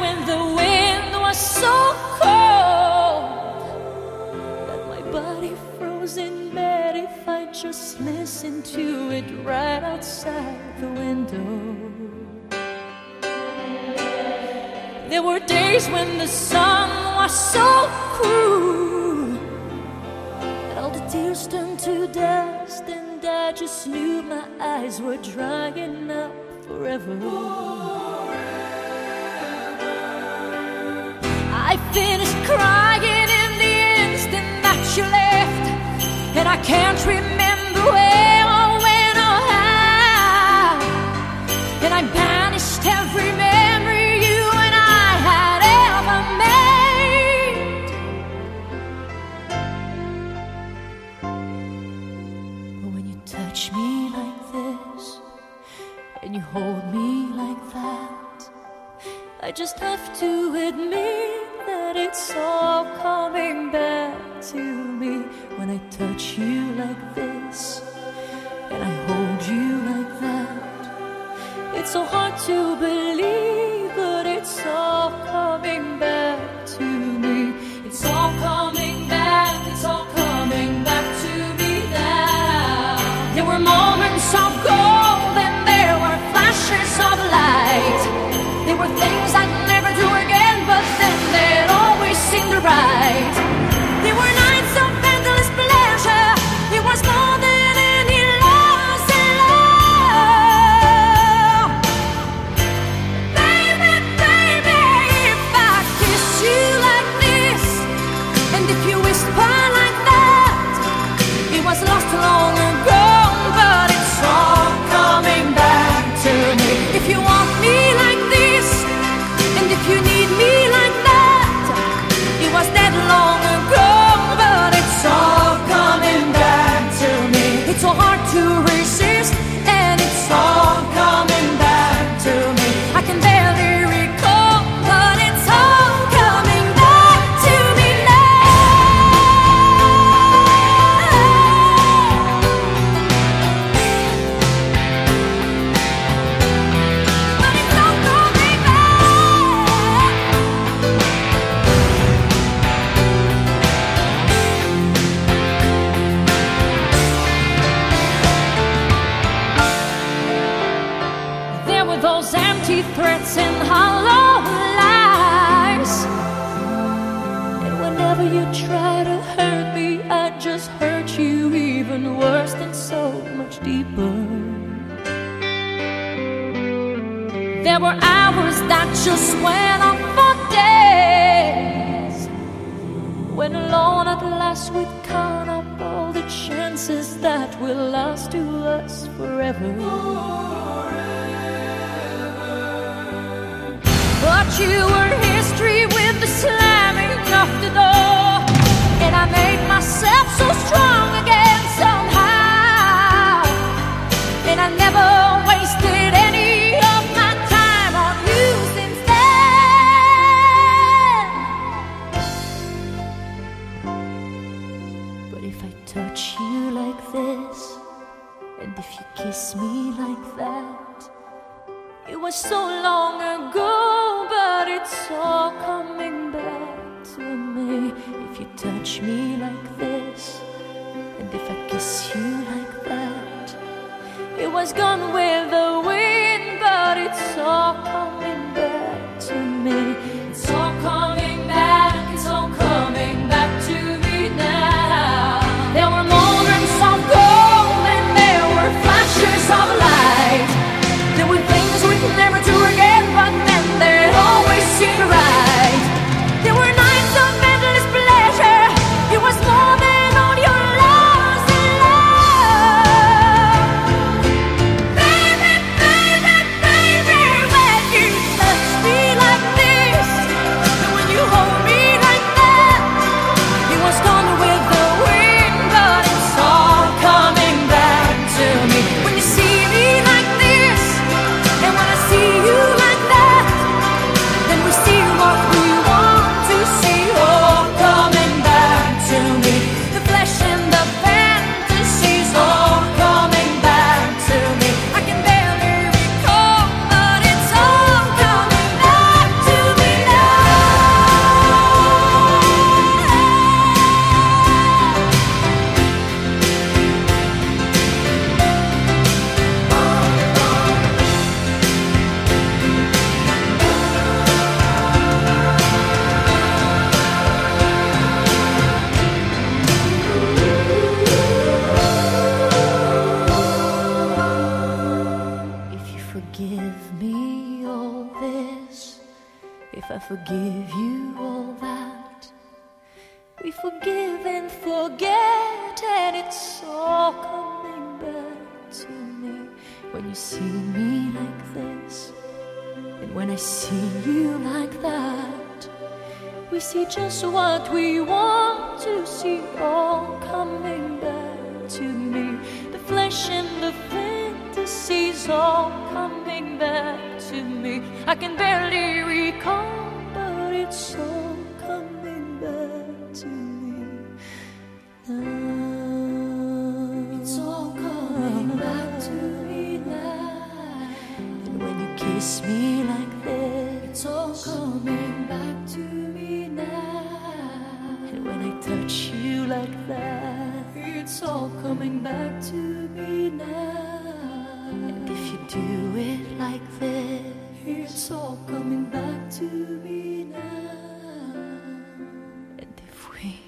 when the wind was so cold that my body froze in bed if I just listened to it right outside the window. There were days when the sun was so cruel that all the tears turned to dust, and I just knew my eyes were drying up forever. Finished crying in the instant that you left, and I can't remember where or when or how. And I banished every memory you and I had ever made. But when you touch me like this, and you hold me like that, I just have to admit it's all coming back if you deeper. There were hours that just went on for days. When alone at last we'd count up all the chances that will last to us forever. But you were history with the slamming of the door. And I made myself so strong was so long ago, but it's all coming back to me. If you touch me like this, and if I kiss you like that, it was gone with forgive and forget, and it's all coming back to me when you see me like this, and when I see you like that. We see just what we want to see, all coming back to me. The flesh and the fantasies all coming back to me. I can barely recall, but it's all kiss me like this. It's all coming back to me now. And when I touch you like that, it's all coming back to me now. And if you do it like this, it's all coming back to me now. And if we